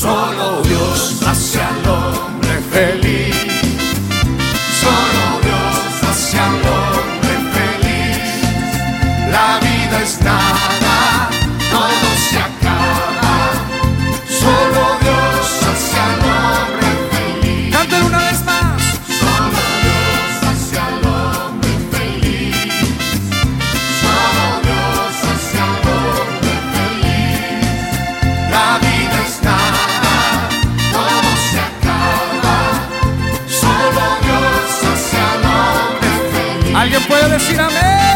Solo Dios hace al hombre feliz. Solo Dios hace al hombre feliz. La vida está ¿Alguien puede decir amén?